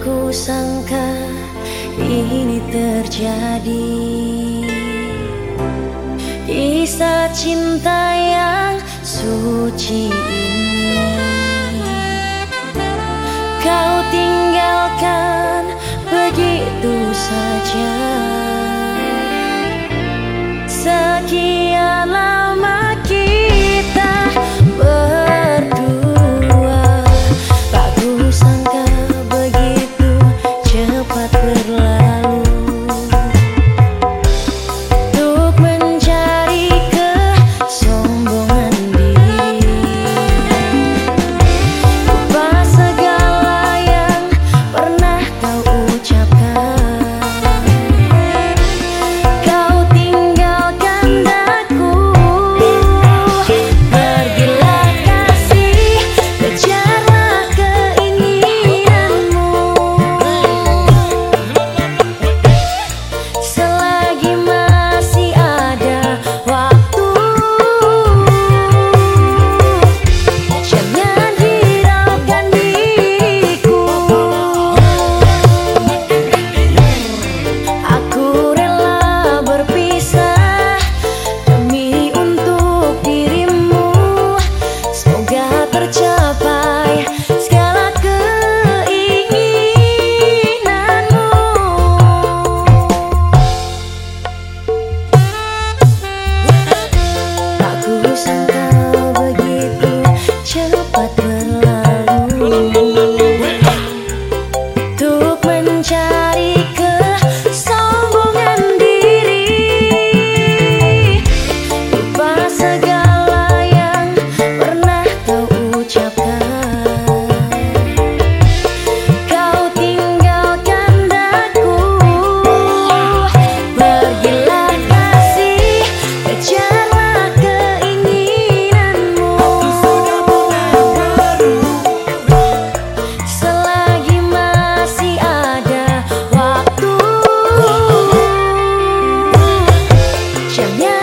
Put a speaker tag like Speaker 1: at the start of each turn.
Speaker 1: ku sangka ini terjadi. Kisah cinta yang suci Чем я